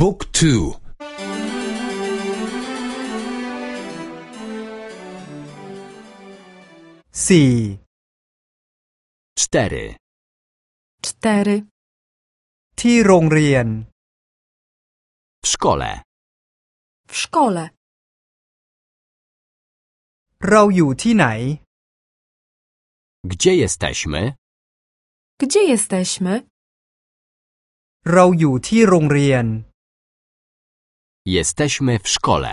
บุ๊กทู สี่ cztery, cztery, ที่โรงเรียน w szkole, w szkole, เราอยู่ที่ไหน gdzie jesteśmy, gdzie jesteśmy? เราอยู่ที่โรงเรียน jesteśmy w szkole,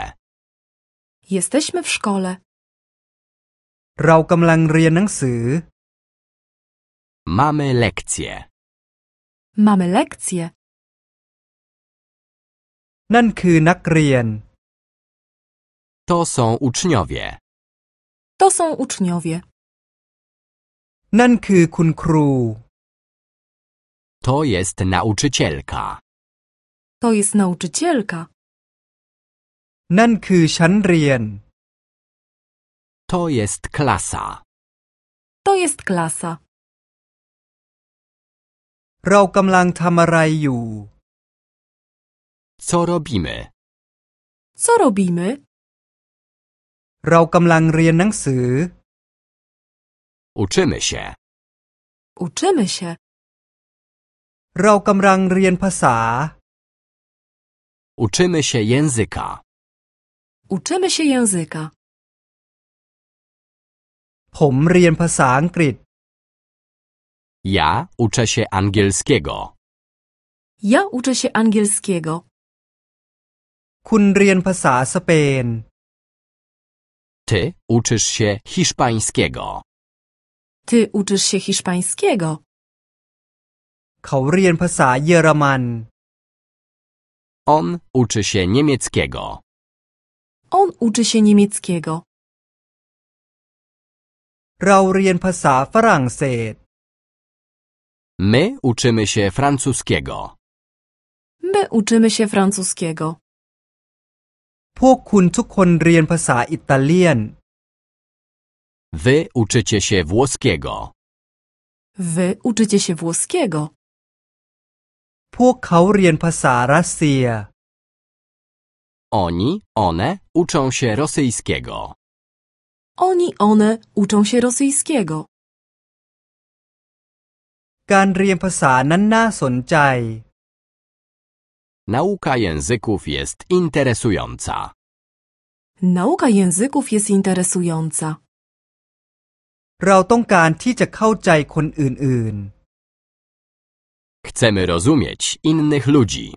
Jesteśmy w szkole, เรากำลังเรียนหนังสือ mamy lekcje, mamy lekcje, นั่นคือนักเรียน to są uczniowie, to są uczniowie, นั่นคือคุณครู to jest nauczycielka, to jest nauczycielka, นั่นคือชั้นเรียน To jest klasa. To jest klasa. เรากำลังทำอะไรอยู่ Co robimy? Co robimy? เรากำลังเรียนหนังสือ Uczymy się. Uczymy się. เรากำลังเรียนภาษา Uczymy się języka. uczymy się języka, ผมเรียนภาษาอังกฤษ ja uczę się angielskiego, ja uczę się angielskiego, คุณเรียนภาษาสเปน ty uczysz się hiszpańskiego, ty uczysz się hiszpańskiego, เขาเรียนภาษาเยอรมัน on uczy się niemieckiego, on uczy się niemieckiego, เราเรียนภาษาฝรั่งเศส my uczymy się francuskiego. my uczymy się francuskiego, พวกคุณทุกคนเรียนภาษาอิตาเลียน Wy uczycie się włoskiego. wy uczycie się włoskiego, พวกเขาเรียนภาษารัสเซีย Oni, one uczą się rosyjskiego. oni, one uczą się rosyjskiego. การเรียนภาษานั้นน่าสนใจ Nauka języków jest interesująca. Nauka języków jest interesująca. เราต้องการที่จะเข้าใจคนอื่น Chcemy rozumieć innych ludzi.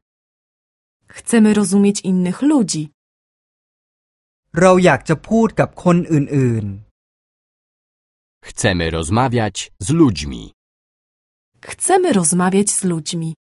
Chcemy rozumieć innych ludzi. ๆ เราอยากจะพูดกับคนอื่น Chcemy rozmawiać z ludźmi. Chcemy rozmawiać z ludźmi.